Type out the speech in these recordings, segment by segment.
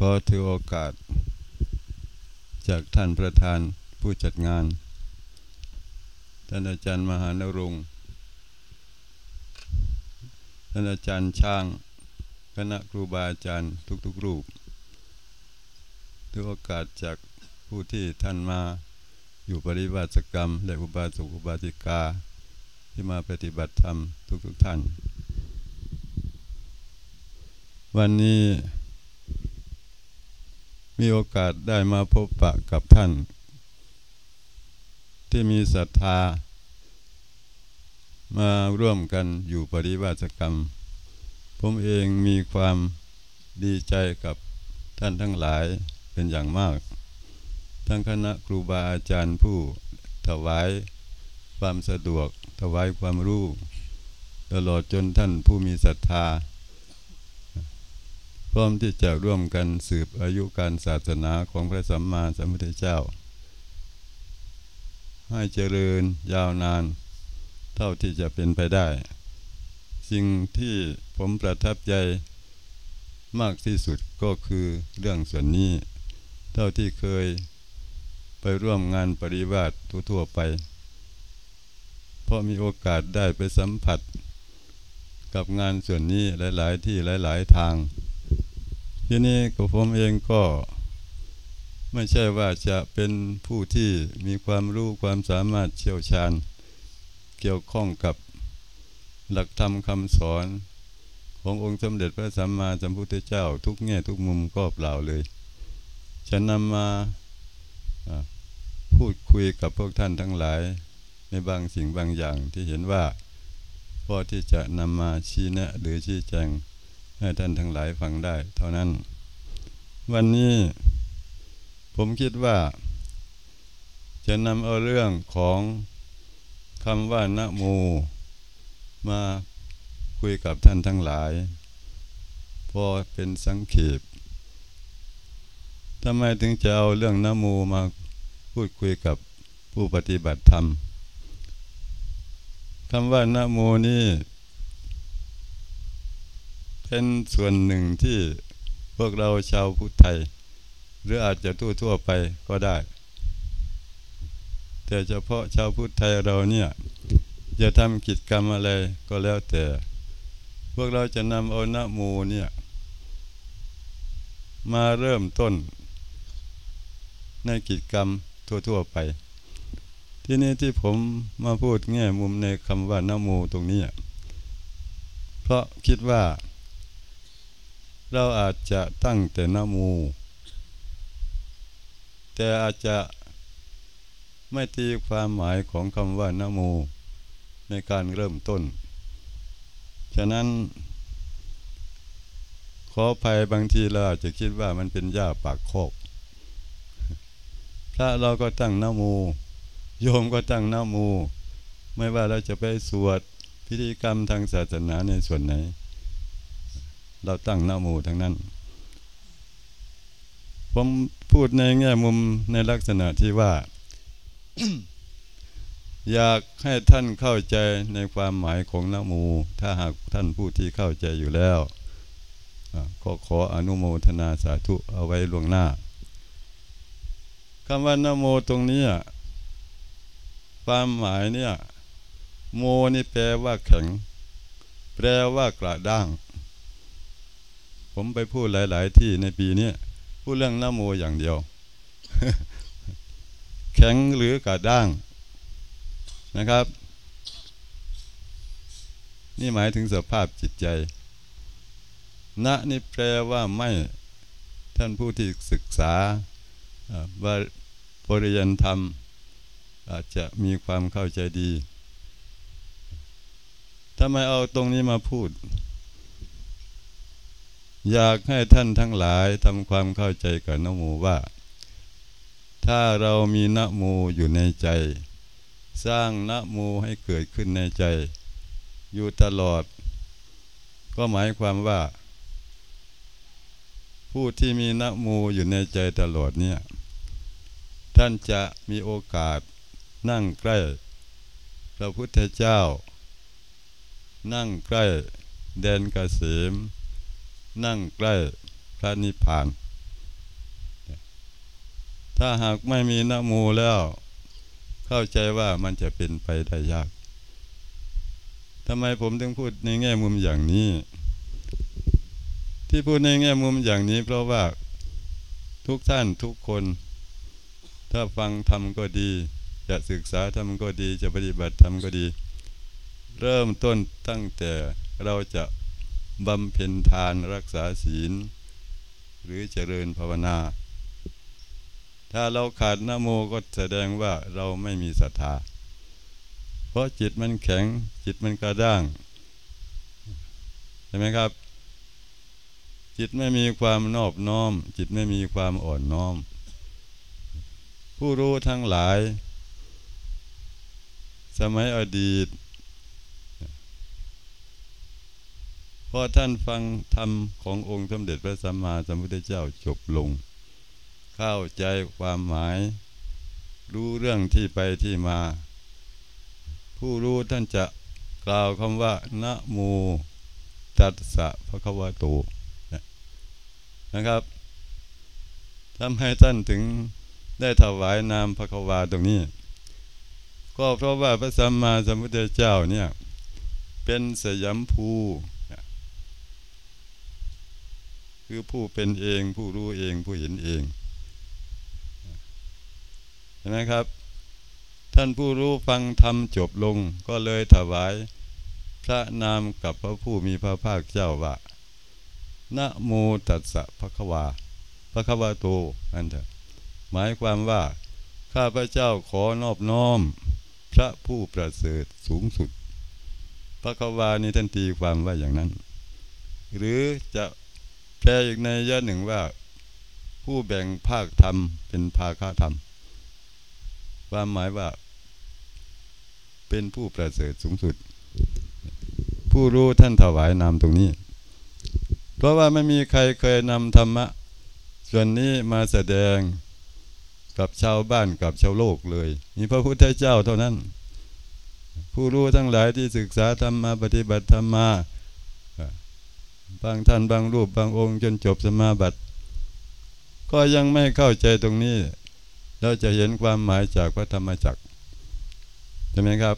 ขอถือโอกาส จากท่านประธานผู้จัดงาน ท่านอาจารย์มหานรงค์ท่านอาจารย์ช่าง คณะครูบาอาจารย์ทุกๆรูป ถือโอกาสจากผู้ที่ท่านมาอยู่ปริวัติกรรม และอุบาสกอุบาสิกา ที่มาปฏิบัติธรรมทุกๆท่าน วันนี้ มีโอกาสได้มาพบปะกับท่าน ที่มีศรัทธา มาร่วมกันอยู่ปริวาสกรรม ผมเองมีความดีใจกับท่านทั้งหลายเป็นอย่างมาก ทั้งคณะครูบาอาจารย์ผู้ถวายความสะดวกถวายความรู้ ตลอดจนท่านผู้มีศรัทธา พร้อมที่จะร่วมกันสืบอายุการศาสนาของพระสัมมาสัมพุทธเจ้า ให้เจริญยาวนาน เท่าที่จะเป็นไปได้ สิ่งที่ผมประทับใจมากที่สุดก็คือเรื่องส่วนนี้ เท่าที่เคยไปร่วมงานปริวาสทั่วไป เพราะมีโอกาสได้ไปสัมผัส กับงานส่วนนี้หลาย ๆ ที่หลาย ๆ ทาง ทีนี้กับผมเองก็ไม่ใช่ว่าจะเป็นผู้ที่มีความรู้ความสามารถเชี่ยวชาญ เกี่ยวข้องกับหลักธรรมคำสอนขององค์สมเด็จพระสัมมาสัมพุทธเจ้า ทุกแง่ทุกมุมก็เปล่าเลย ฉันนำมาพูดคุยกับพวกท่านทั้งหลาย ในบางสิ่งบางอย่างที่เห็นว่าพอที่จะนำมาชี้แนะหรือชี้แจง ให้ท่านทั้งหลายฟังได้ เท่านั้น วันนี้ผมคิดว่าจะนำเอาเรื่องของคำว่านะโมมาคุยกับท่านทั้งหลาย พอเป็นสังเขปทำไมถึงจะเอาเรื่องนะโมมาพูดคุยกับผู้ปฏิบัติธรรมคำว่านะโมนี่ เป็นส่วนหนึ่งที่พวกเราชาวพุทธไทย หรืออาจจะทั่วทั่วไปก็ได้ แต่เฉพาะชาวพุทธไทยเราเนี่ยจะทำกิจกรรมอะไรก็แล้วแต่ พวกเราจะนำเอาหน้ามูเนี่ยมาเริ่มต้น ในกิจกรรมทั่วๆไป ที่นี้ที่ผมมาพูดแง่มุมในคำว่าน้ามูตรงนี้ เพราะคิดว่า เราอาจจะตั้งแต่นโมแต่อาจจะไม่ตีความหมายของคำว่านโมในการเริ่มต้น ฉะนั้น ขอภัยบางทีเราอาจจะคิดว่ามันเป็นหญ้าปากโคกถ้าเราก็ตั้งนโมโยมก็ตั้งนโมไม่ว่าเราจะไปสวดพิธีกรรมทางศาสนาในส่วนไหน เราตั้งหน้ามูทั้งนั้น ผมพูดในแง่มุมในลักษณะที่ว่า อยากให้ท่านเข้าใจในความหมายของนโมถ้าหากท่านผู้ที่เข้าใจอยู่แล้วก็ขออนุโมทนาสาธุเอาไว้ล่วงหน้าคำว่านโมตรงนี้ความหมายเนี่ย โมนี่แปลว่าแข็ง แปลว่ากระด้าง ผมไปพูดหลาย ๆ ที่ในปีนี้พูดเรื่องน้ำโมอย่างเดียว แข็งหรือกระด้างนะครับ นี่หมายถึงสภาพจิตใจ ณนี่แปลว่าไม่ท่านผู้ที่ศึกษาบริยันธรรม อาจจะมีความเข้าใจดีทำไมเอาตรงนี้มาพูด อยากให้ท่านทั้งหลายทำความเข้าใจกับนโมว่า ถ้าเรามีนโมอยู่ในใจ สร้างนโมให้เกิดขึ้นในใจ อยู่ตลอด ก็หมายความว่า ผู้ที่มีนโมอยู่ในใจตลอดเนี่ยท่านจะมีโอกาสนั่งใกล้ พระพุทธเจ้า นั่งใกล้แดนกเกษม นั่งใกล้พระนิพพาน ถ้าหากไม่มีนโมแล้ว เข้าใจว่ามันจะเป็นไปได้ยากทำไมผมถึงพูดในแง่มุมอย่างนี้ ที่พูดในแง่มุมอย่างนี้ เพราะว่าทุกท่านทุกคน ถ้าฟังธรรมก็ดี จะศึกษาธรรมก็ดี จะปฏิบัติธรรมก็ดี เริ่มต้นตั้งแต่เราจะ บำเพ็ญทานรักษาศีล หรือเจริญภาวนา ถ้าเราขาดนโมก็แสดงว่าเราไม่มีศรัทธา เพราะจิตมันแข็งจิตมันกระด้าง ใช่ไหมครับ จิตไม่มีความนอบน้อม จิตไม่มีความอ่อนน้อม ผู้รู้ทั้งหลาย สมัยอดีต พอท่านฟังธรรมขององค์สมเด็จพระสัมมาสัมพุทธเจ้าจบลง เข้าใจความหมาย รู้เรื่องที่ไปที่มา ผู้รู้ท่านจะกล่าวคำว่านะโมตัสสะพระควาโตนะครับทำให้ท่านถึงได้ถวายนามพระควาตรงนี้ ก็เพราะว่าพระสัมมาสัมพุทธเจ้าเนี่ย เป็นสยามภู คือผู้เป็นเอง ผู้รู้เอง ผู้เห็นเองเห็นไหมครับ ท่านผู้รู้ฟังธรรมจบลง ก็เลยถวาย พระนามกับพระผู้มีพระภาคเจ้าว่านะโมตัสสะภะคะวาภะควาโตอันเถอะหมายความว่า ข้าพระเจ้าขอนอบน้อม พระผู้ประเสริฐสูงสุด พระควานี้ท่านตีความว่าอย่างนั้น หรือจะ แปลอีกในยะหนึ่งว่า ผู้แบ่งภาคธรรมเป็นภาคธรรม ความหมายว่า เป็นผู้ประเสริฐสูงสุด ผู้รู้ท่านถวายนามตรงนี้ เพราะว่าไม่มีใครเคยนำธรรมะ ส่วนนี้มาแสดงกับชาวบ้านกับชาวโลกเลย มีพระพุทธเจ้าเท่านั้น ผู้รู้ทั้งหลายที่ศึกษาธรรมมาปฏิบัติธรรมมา บางท่านบางรูปบางองค์จนจบสมาบัติ ก็ยังไม่เข้าใจตรงนี้ เราจะเห็นความหมายจากพระธรรมจักรใช่ไหมครับ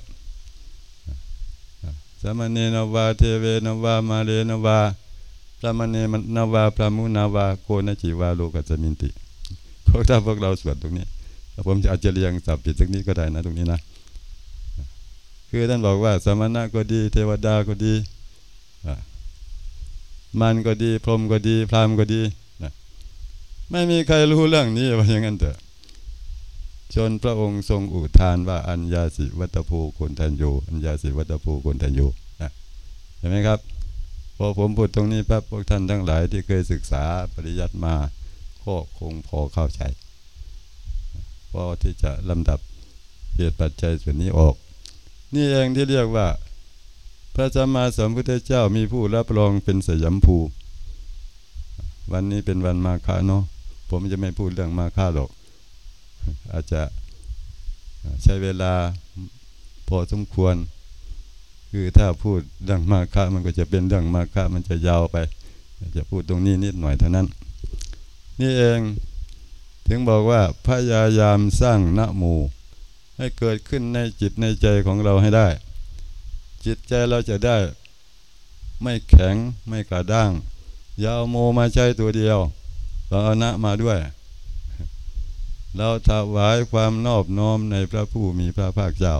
สมณีนวาเทเวนวามาเลนวาพระมณีนวาพระมุนาวาโกนจิวาโลกัจมินติพวกถ้าพวกเราสวดตรงนี้ผมจะอาจจะเรียงสับผิดตรงนี้ก็ได้นะตรงนี้นะ คือท่านบอกว่าสมณะก็ดี เทวดาก็ดี มันก็ดี พรมก็ดีพรามก็ดีนะไม่มีใครรู้เรื่องนี้ว่าอย่างนั้นเถอะจนพระองค์ทรงอุทานว่าอัญญาสิวัตภูคนทันโยอัญญาสิวัตภูคนทันโยนะเห็นไหมครับพอผมพูดตรงนี้ปั๊บพวกท่านทั้งหลายที่เคยศึกษาปริยัติมาก็คงพอเข้าใจพอที่จะลำดับเหตุปัจจัยส่วนนี้ออก นี่เองที่เรียกว่า พระสัมมาสัมพุทธเจ้ามีผู้รับรองเป็นสยามภู วันนี้เป็นวันมาฆาเนาะผมจะไม่พูดเรื่องมาฆาหรอก อาจจะใช้เวลาพอสมควร คือถ้าพูดเรื่องมาฆามันก็จะเป็นเรื่องมาฆามันจะยาวไป จะพูดตรงนี้นิดหน่อยเท่านั้น นี่เองถึงบอกว่าพยายามสร้างนโมให้เกิดขึ้นในจิตในใจของเราให้ได้ จิตใจเราจะได้ ไม่แข็งไม่กระด้างยาวโมมาใช้ตัวเดียวเราเอานะมาด้วย เราถวายความนอบน้อมในพระผู้มีพระภาคเจ้า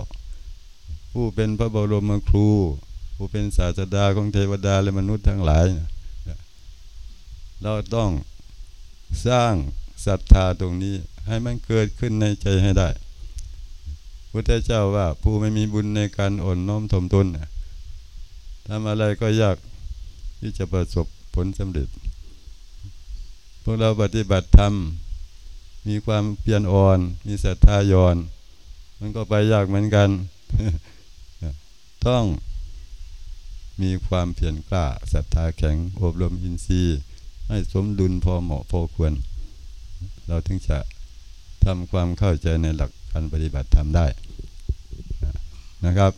ผู้เป็นพระบรมครู ผู้เป็นศาสดาของเทวดาและมนุษย์ทั้งหลาย เราต้องสร้างศรัทธาตรงนี้ให้มันเกิดขึ้นในใจให้ได้ พุทธเจ้าว่าผู้ไม่มีบุญในการอ่อนน้อมถ่อมตนทำอะไรก็ยากที่จะประสบผลสำเร็จ พวกเราปฏิบัติธรรม มีความเพียรอ่อน มีศรัทธาย่อน มันก็ไปยากเหมือนกัน ต้องมีความเพียรกล้าศรัทธาแข็งอบรมอินทรีย์ ให้สมดุลพอเหมาะพอควร เราถึงจะทำความเข้าใจในหลัก การปฏิบัติธรรมได้นะครับ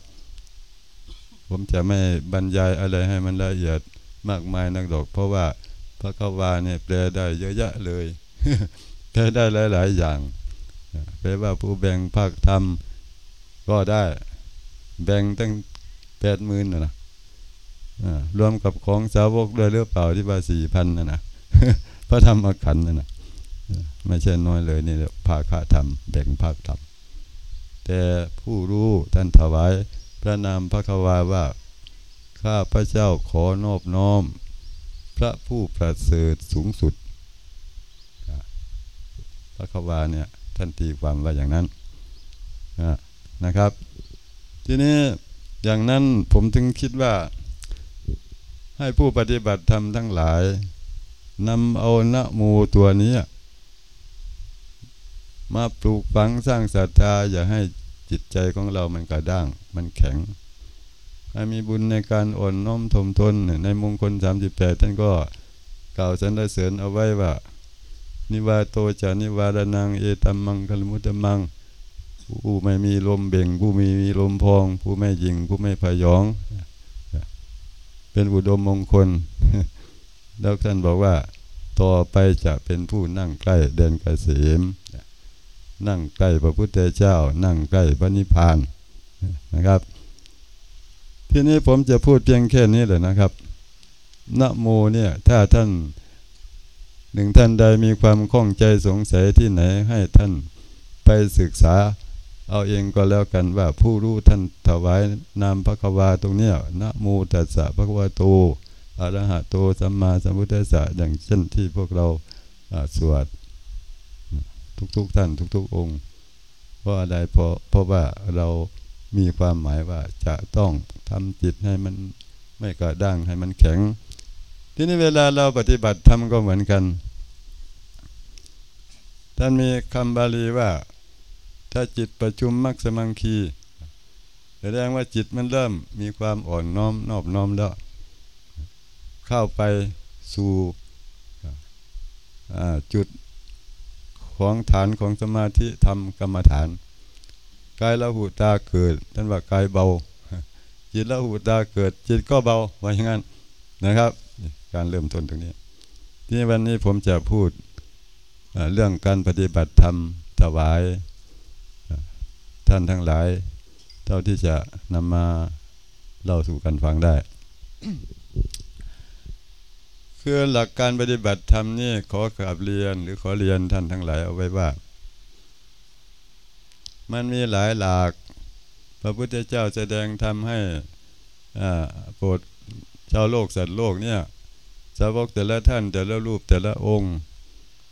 ผมจะไม่บรรยายอะไรให้มันละเอียดมากมายนักดอก เพราะว่าพระกวาเนี่ยแปลได้เยอะแยะเลยแปลได้หลาย ๆ อย่างแปลว่าผู้แบ่งภาคธรรมก็ได้แบ่งตั้งแปดหมื่นนะรวมกับของสาวกด้วยหรือเปล่าที่ว่าสี่พันนะนะพระธรรมขันธ์นะนะไม่ใช่น้อยเลยนี่ภาคธรรม แบ่งภาคธรรม แต่ผู้รู้ท่านถวาย พระนามพระควาว่า ข้าพระเจ้าขอนอบน้อม พระผู้ประเสริฐสูงสุด พระควาเนี่ยท่านตีความว่าอย่างนั้นนะครับ ทีนี้อย่างนั้นผมถึงคิดว่า ให้ผู้ปฏิบัติธรรมทั้งหลายนำเอาณโมตัวนี้ มาปลูกฝังสร้างศรัทธาอย่าให้จิตใจของเรามันกระด้าง มันแข็งให้มีบุญในการอ่อนน้อมทมทนในมงคลสามสิบแปดท่านก็กล่าวสรรเสริญเอาไว้ว่า นิวาโตจานิวารนังเอตัมมังคลมุตตมัง ผู้ไม่มีลมเบ่ง ผู้มีมีลมพอง ผู้ไม่ยิง ผู้ไม่พยอง เป็นอุดมมงคล แล้วท่านบอกว่า ต่อไปจะเป็นผู้นั่งใกล้เดินกเกษม นั่งใกล้พระพุทธเจ้า นั่งใกล้พระนิพพานนะครับ ทีนี้ผมจะพูดเพียงแค่นี้เลยนะครับนะโมเนี่ยถ้าท่านหนึ่งท่านใดมีความข้องใจสงสัยที่ไหนให้ท่านไปศึกษา เอาเองก็แล้วกันว่าผู้รู้ท่านถวายนามพระควาตรงเนี้ยนะโมตัสสะพระควาโตอรหะโตสัมมาสัมพุทธัสสะอย่างเช่นที่พวกเราสวด ทุกๆทท่านทุก ๆ องค์ เพราะอะไรเพราะเพราะว่าเรามีความหมายว่าจะต้องทำจิตให้มันไม่กระด้างให้มันแข็ง ทีนี้เวลาเราปฏิบัติทำก็เหมือนกัน ท่านมีคำบาลีว่า ถ้าจิตประชุมมักสมังคีแสดงว่าจิตมันเริ่มมีความอ่อนน้อมนอบน้อมแล้ว เข้าไปสู่จุด ของฐานของสมาธิทำกรรมฐานกายละหูตาเกิดท่านว่ากายเบา จิตละหูตาเกิด จิตก็เบาว่าอย่างนั้นนะครับ การเริ่มต้นตรงนี้ ที่วันนี้ผมจะพูดเรื่องการปฏิบัติธรรมถวาย ท่านทั้งหลาย เท่าที่จะนำมาเล่าสู่กันฟังได้ คือหลักการปฏิบัติธรรมนี่ขอขับเรียนหรือขอเรียนท่านทั้งหลายเอาไว้ว่า มันมีหลายหลัก พระพุทธเจ้าแสดงทำให้โปรดชาวโลกสัตว์โลกเนี่ยสาวกแต่ละท่านแต่ละรูปแต่ละองค์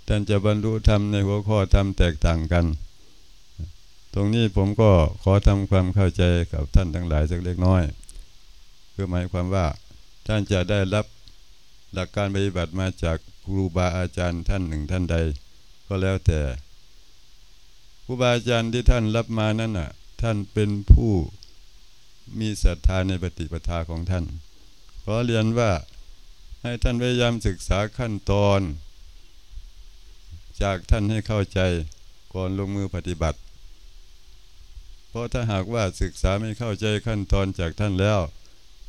ท่านจะบรรลุธรรมในหัวข้อธรรมแตกต่างกัน ตรงนี้ผมก็ขอทำความเข้าใจกับท่านทั้งหลายสักเล็กน้อยคือหมายความว่าท่านจะได้รับ หลักการปฏิบัติมาจากครูบาอาจารย์ท่านหนึ่งท่านใด ก็แล้วแต่ครูบาอาจารย์ที่ท่านรับมานั้นน่ะ ท่านเป็นผู้มีศรัทธาในปฏิปทาของท่านขอเรียนว่าให้ท่านพยายามศึกษาขั้นตอน จากท่านให้เข้าใจก่อนลงมือปฏิบัติ เพราะถ้าหากว่าศึกษาไม่เข้าใจขั้นตอนจากท่านแล้ว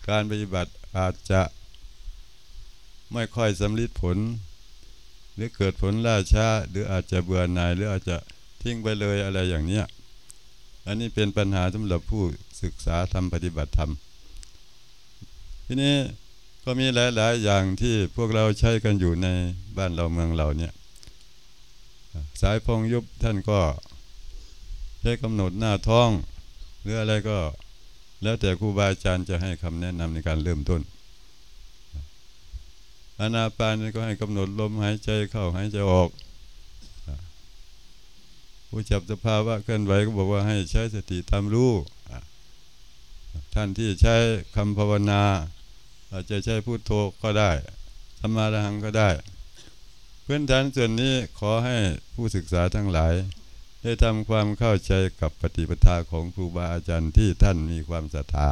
การปฏิบัติอาจจะ ไม่ค่อยสำลิดผล หรือเกิดผลล่าช้า หรืออาจจะเบื่อหน่ายหรืออาจจะทิ้งไปเลยอะไรอย่างเนี้ยอันนี้เป็นปัญหาสำหรับผู้ศึกษาทำปฏิบัติธรรม ทีนี้ก็มีหลาย ๆ อย่างที่พวกเราใช้กันอยู่ในบ้านเราเมืองเราเนี่ย สายพงยุบท่านก็ใช้กำหนดหน้าท้อง หรืออะไรก็ แล้วแต่ครูบาอาจารย์จะให้คำแนะนำในการเริ่มต้น อานาปานก็ให้กำหนดลมหายใจเข้าหายใจออกผู้จับสภาวะเคลื่อนไหวก็บอกว่าให้ใช้สติตามรู้ท่านที่ใช้คำภาวนา อาจจะใช้พูดโทก็ได้ธรรมาหังก็ได้เพื่อนฐานส่วนนี้ขอให้ผู้ศึกษาทั้งหลาย ได้ทำความเข้าใจกับปฏิปทาของครูบาอาจารย์ที่ท่านมีความศรัทธา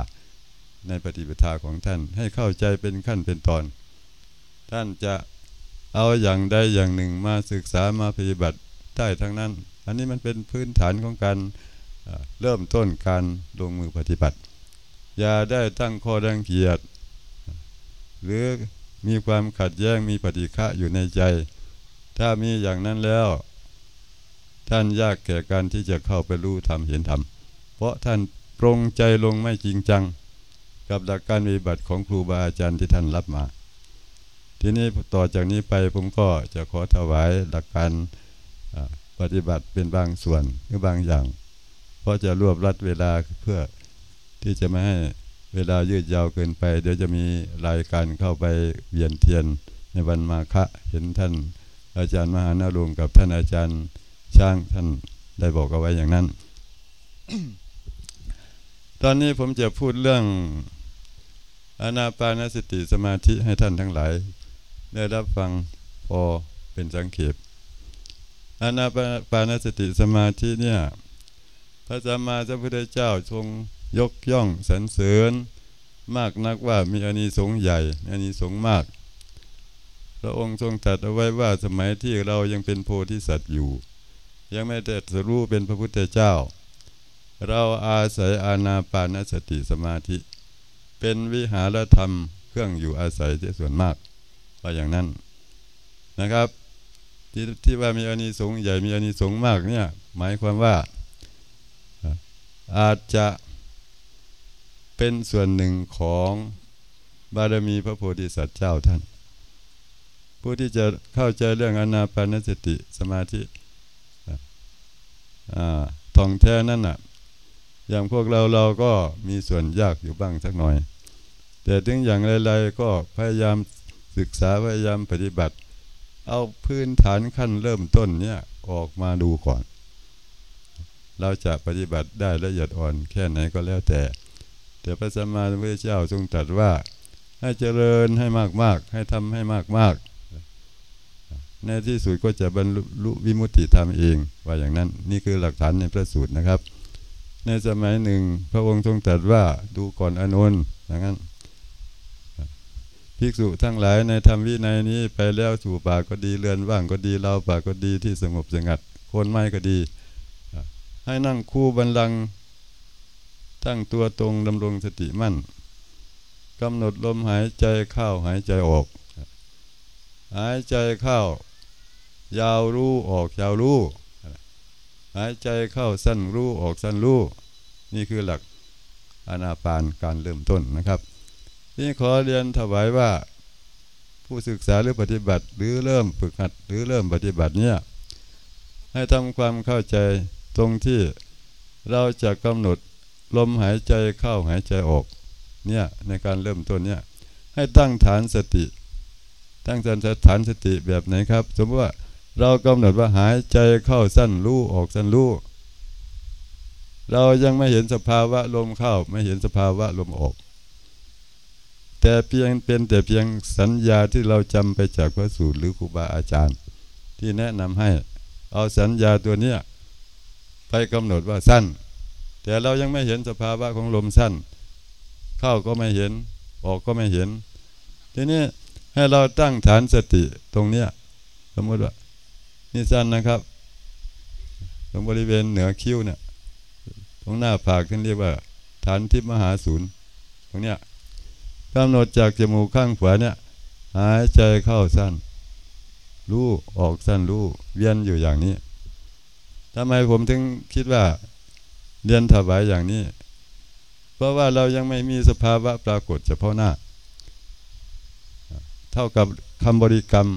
ในปฏิปทาของท่านให้เข้าใจเป็นขั้นเป็นตอน ท่านจะเอาอย่างใดอย่างหนึ่งมาศึกษามาปฏิบัติได้ทั้งนั้น อันนี้มันเป็นพื้นฐานของการเริ่มต้นการลงมือปฏิบัติ อย่าได้ตั้งข้อดังเกียดหรือมีความขัดแย้งมีปฏิฆะอยู่ในใจ ถ้ามีอย่างนั้นแล้ว ท่านยากแก่การที่จะเข้าไปรู้ธรรมเห็นธรรมเพราะท่านปรงใจลงไม่จริงจัง กับหลักการปฏิบัติของครูบาอาจารย์ที่ท่านรับมา ทีนี้ต่อจากนี้ไปผมก็จะขอถวายหลักการปฏิบัติเป็นบางส่วนหรือบางอย่าง เพราะจะรวบรัดเวลาเพื่อที่จะไม่ให้เวลายืดยาวเกินไป เดี๋ยวจะมีรายการเข้าไปเวียนเทียนในวันมาฆะเห็นท่านอาจารย์มหานารุงกับท่านอาจารย์ช่างท่านได้บอกเอาไว้อย่างนั้น ตอนนี้ผมจะพูดเรื่องอนาปานสติสมาธิให้ท่านทั้งหลาย ได้รับฟังพอเป็นสังเขปอนาปานสติสมาธิเนี่ย พระสัมมาสัมพุทธเจ้าทรงยกย่องสรรเสริญมากนักว่ามีอานิสงส์ใหญ่อานิสงส์มาก พระองค์ทรงตรัสเอาไว้ว่าสมัยที่เรายังเป็นโพธิสัตว์อยู่ ยังไม่ได้สรู้เป็นพระพุทธเจ้า เราอาศัยอานาปานสติสมาธิ เป็นวิหารธรรมเครื่องอยู่อาศัยที่ส่วนมาก ว่าอย่างนั้นนะครับที่ที่ว่ามีอานิสงส์ใหญ่มีอานิสงส์มากเนี่ยหมายความว่าอาจจะเป็นส่วนหนึ่งของบารมีพระโพธิสัตว์เจ้าท่าน ผู้ที่จะเข้าใจเรื่องอนาปานสติสมาธิท่องแท้นั่นน่ะ อย่างพวกเราเราก็มีส่วนยากอยู่บ้างสักหน่อย แต่ถึงอย่างไรๆก็พยายาม ศึกษาพยายามปฏิบัติ เอาพื้นฐานขั้นเริ่มต้นเนี่ยออกมาดูก่อน เราจะปฏิบัติได้ละเอียดอ่อนแค่ไหนก็แล้วแต่ แต่พระสัมมาสัมพุทธเจ้าทรงตรัสว่า ให้เจริญให้มากๆ ให้ทำให้มากๆ ในที่สุดก็จะบรรลุวิมุตติธรรมเอง ว่าอย่างนั้นนี่คือหลักฐานในพระสูตรนะครับ ในสมัยหนึ่งพระองค์ทรงตรัสว่าดูก่อนอนุนอย่างนั้น ภิกษุทั้งหลายในธรรมวินัยนี้ไปแล้วสู่ป่าก็ดีเรือนว่างก็ดีเราป่าก็ดีที่สงบสงัดโคนไม้ก็ดี ให้นั่งคู่บันลังตั้งตัวตรงดำรงสติมั่นกำหนดลมหายใจเข้าหายใจออก หายใจเข้ายาวรู้ออกยาวรู้หายใจเข้าสั้นรู้ออกสั้นรู้นี่คือหลักอนาปานการเริ่มต้นนะครับ นี่ขอเรียนถวายว่า ผู้ศึกษาหรือปฏิบัติ หรือเริ่มฝึกหัดหรือเริ่มปฏิบัติเนี่ยให้ทำความเข้าใจตรงที่เราจะกำหนดลมหายใจเข้าหายใจออกเนี่ยในการเริ่มต้นเนี่ยให้ตั้งฐานสติ ตั้งฐานสติแบบไหนครับ สมมติว่าเรากำหนดว่าหายใจเข้าสั้นรู้ออกสั้นรู้เรายังไม่เห็นสภาวะลมเข้าไม่เห็นสภาวะลมออก แต่เพียงเป็นแต่เพียงสัญญาที่เราจำไปจากพระสูตรหรือครูบาอาจารย์ ที่แนะนำให้ เอาสัญญาตัวเนี้ยไปกำหนดว่าสั้น แต่เรายังไม่เห็นสภาวะของลมสั้น เข้าก็ไม่เห็น ออกก็ไม่เห็น ทีนี้ให้เราตั้งฐานสติตรงเนี้ยสมมติว่านี่สั้นนะครับ ตรงบริเวณเหนือคิ้วเนี่ยตรงหน้าผากที่เรียกว่า ฐานทิพมหาศูนย์ ตรงเนี้ย กำหนดจากจมูกข้างขวาเนี่ย หายใจเข้าสั้น รู้ออกสั้นรู้เวียนอยู่อย่างนี้ทำไมผมถึงคิดว่าเรียนถวายอย่างนี้ เพราะว่าเรายังไม่มีสภาวะปรากฏเฉพาะหน้า เท่ากับคำบริกรรม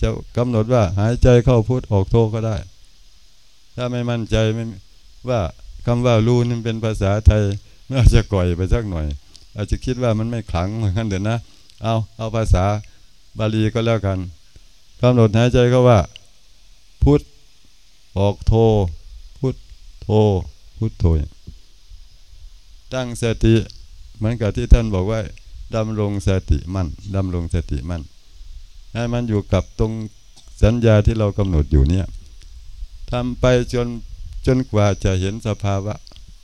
จะกำหนดว่าหายใจเข้าพุทออกโทก็ได้ ถ้าไม่มั่นใจไม่ว่าคำว่ารู้นี่เป็นภาษาไทยน่าจะก่อยไปสักหน่อย อาจจะคิดว่ามันไม่ขลังเหมือนกันเดี๋ยวนะ เอาเอาภาษาบาลีก็แล้วกันกำหนดหายใจก็ว่า พุทออกโท พุทโท พุทโธตั้งสติเหมือนกับที่ท่านบอกว่าดำรงสติมั่นดำรงสติมั่นให้มันอยู่กับตรงสัญญาที่เรากำหนดอยู่เนี่ยทำไปจนจนกว่าจะเห็นสภาวะ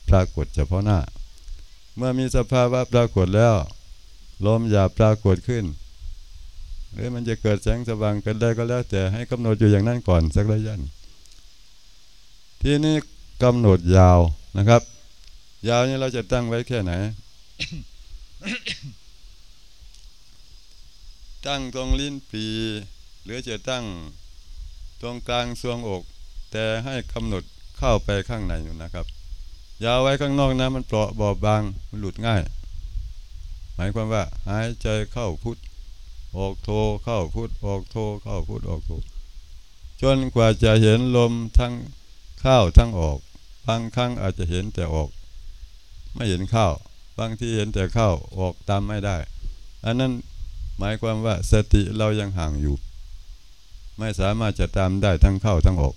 ปรากฏเฉพาะหน้า เมื่อมีสภาวะปรากฏแล้วลมอย่าปรากฏขึ้น หรือมันจะเกิดแสงสว่างกันได้ก็แล้วแต่ให้กำหนดอยู่อย่างนั้นก่อนสักระยะที่นี้กำหนดยาวนะครับ ยาวนี้เราจะตั้งไว้แค่ไหน ตั้งตรงลิ้นปี หรือจะตั้งตรงกลางทรวงอก แต่ให้กำหนดเข้าไปข้างในอยู่นะครับ อย่าไว้ข้างนอกนะมันเปราะบอบบางมันหลุดง่าย หมายความว่า หายใจเข้าพุทออกโทเข้าพุทออกโทเข้าพุทออกโทจนกว่าจะเห็นลมทั้งเข้าทั้งออกบางครั้งอาจจะเห็นแต่ออก ไม่เห็นเข้าบางที่เห็นแต่เข้าออกตามไม่ได้ อันนั้นหมายความว่าสติเรายังห่างอยู่ ไม่สามารถจะตามได้ทั้งเข้าทั้งออก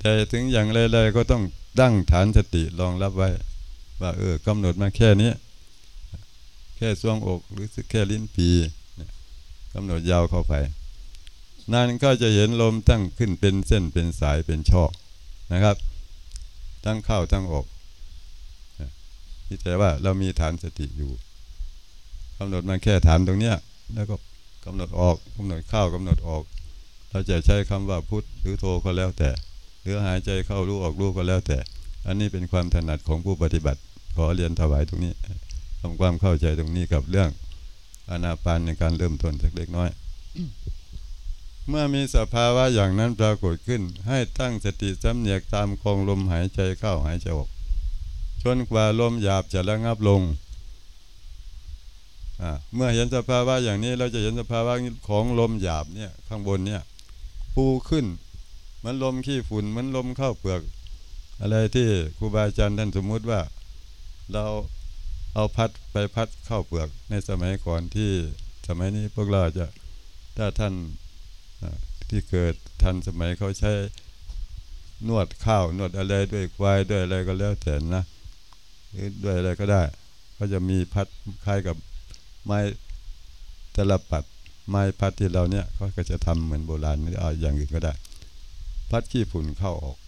แต่ถึงอย่างไรๆก็ต้อง ตั้งฐานสติรองรับไว้ ว่าเออกำหนดมาแค่นี้ แค่ช่วงอกหรือแค่ลิ้นปีกำหนดยาวเข้าไปนั่นก็จะเห็นลมตั้งขึ้นเป็นเส้นเป็นสายเป็นช่อนะครับทั้งเข้าทั้งออกที่แต่ว่าเรามีฐานสติอยู่กำหนดมาแค่ฐานตรงเนี้ย แล้วก็กำหนดออกกำหนดเข้ากำหนดออก เราจะใช้คำว่าพุทธหรือโทก็แล้วแต่ หรือหายใจเข้ารู้ออกรู้ก็แล้วแต่ อันนี้เป็นความถนัดของผู้ปฏิบัติ ขอเรียนถวายตรงนี้ทำความเข้าใจตรงนี้กับเรื่องอนาปานในการเริ่มต้นสักเล็กน้อย เมื่อมีสภาวะอย่างนั้นปรากฏขึ้น ให้ตั้งสติสำเนียกตามกองลมหายใจเข้าหายใจออกจนกว่าลมหยาบจะระงับลง เมื่อเห็นสภาวะอย่างนี้เราจะเห็นสภาวะของลมหยาบเนี่ยข้างบนเนี่ยปูขึ้น มันลมขี้ฝุ่นมันลมเข้าเปลือก อะไรที่ครูบาอาจารย์ท่านสมมุติว่า เราเอาพัดไปพัดเข้าเปลือกในสมัยก่อนที่สมัยนี้พวกเราจะถ้าท่านที่เกิดทันสมัยเขาใช้นวดข้าวนวดอะไรด้วยควายด้วยอะไรก็แล้วแต่นะหรือด้วยอะไรก็ได้ ก็จะมีพัดคล้ายกับไม้ตะลปัดไม้พัดที่เราเนี่ยเขาก็จะทำเหมือนโบราณหรือเอาอย่างอื่นก็ได้ พัดขี้ฝุ่นเข้าออก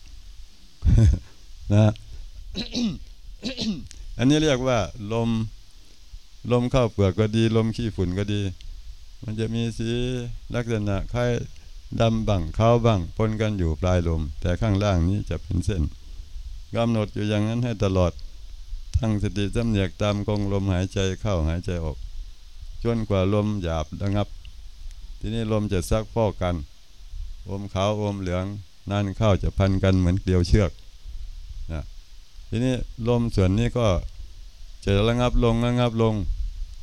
นะอันนี้เรียกว่า ลม ลมเข้าเปลือกก็ดี ลมขี้ฝุ่นก็ดี มันจะมีสีลักษณะคล้ายดำบังขาวบังปนกันอยู่ปลายลม แต่ข้างล่างนี้จะเป็นเส้นกำหนดอยู่อย่างนั้นให้ตลอดตั้งสติจำเนียกตามกองลมหายใจเข้าหายใจออกจนกว่าลมหยาบระงับ ทีนี้ลมจะซักฟอกกัน อมขาวอมเหลือง นั่นเข้าจะพันกันเหมือนเกลียวเชือกนะทีนี้ลมส่วนนี้ก็จะระงับลงระงับลง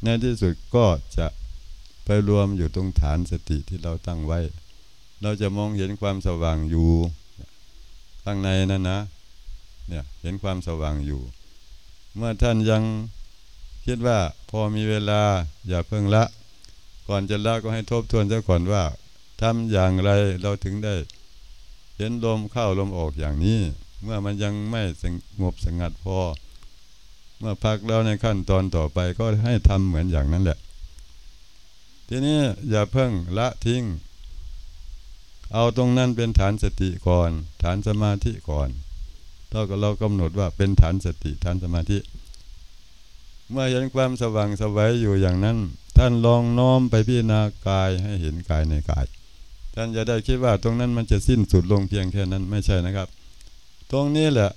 ในที่สุดก็จะไปรวมอยู่ตรงฐานสติที่เราตั้งไว้ เราจะมองเห็นความสว่างอยู่ข้างในนั่นนะ เนี่ยเห็นความสว่างอยู่ เมื่อท่านยังคิดว่าพอมีเวลาอย่าเพิ่งละ ก่อนจะละก็ให้ทบทวนซะก่อนว่าทำอย่างไรเราถึงได้ เห็นลมเข้าลมออกอย่างนี้ เมื่อมันยังไม่สงบสงัดพอ เมื่อพักแล้วในขั้นตอนต่อไปก็ให้ทำเหมือนอย่างนั้นแหละ ทีนี้อย่าเพิ่งละทิ้ง เอาตรงนั้นเป็นฐานสติก่อน ฐานสมาธิก่อนเราก็เรากำหนดว่าเป็นฐานสติฐานสมาธิ เมื่อเห็นความสว่างสวัยอยู่อย่างนั้น ท่านลองน้อมไปพิจารณากายให้เห็นกายในกาย ท่านจะได้คิดว่าตรงนั้นมันจะสิ้นสุดลงเพียงแค่นั้นไม่ใช่นะครับ ตรงนี้แหละ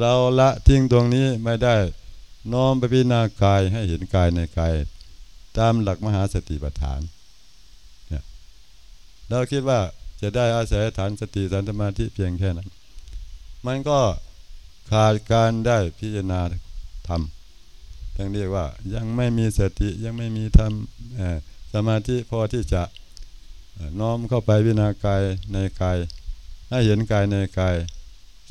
เราละทิ้งตรงนี้ไม่ได้ น้อมไปพิจารณากายให้เห็นกายในกาย ตามหลักมหาสติปัฏฐานเนี่ยเราคิดว่าจะได้อาศัยฐานสติสันสมาธิเพียงแค่นั้น มันก็ขาดการได้พิจารณาธรรมยังเรียกว่ายังไม่มีสติยังไม่มีธรรมสมาธิพอที่จะ น้อมเข้าไปวินากายในกาย ให้เห็นกายในกาย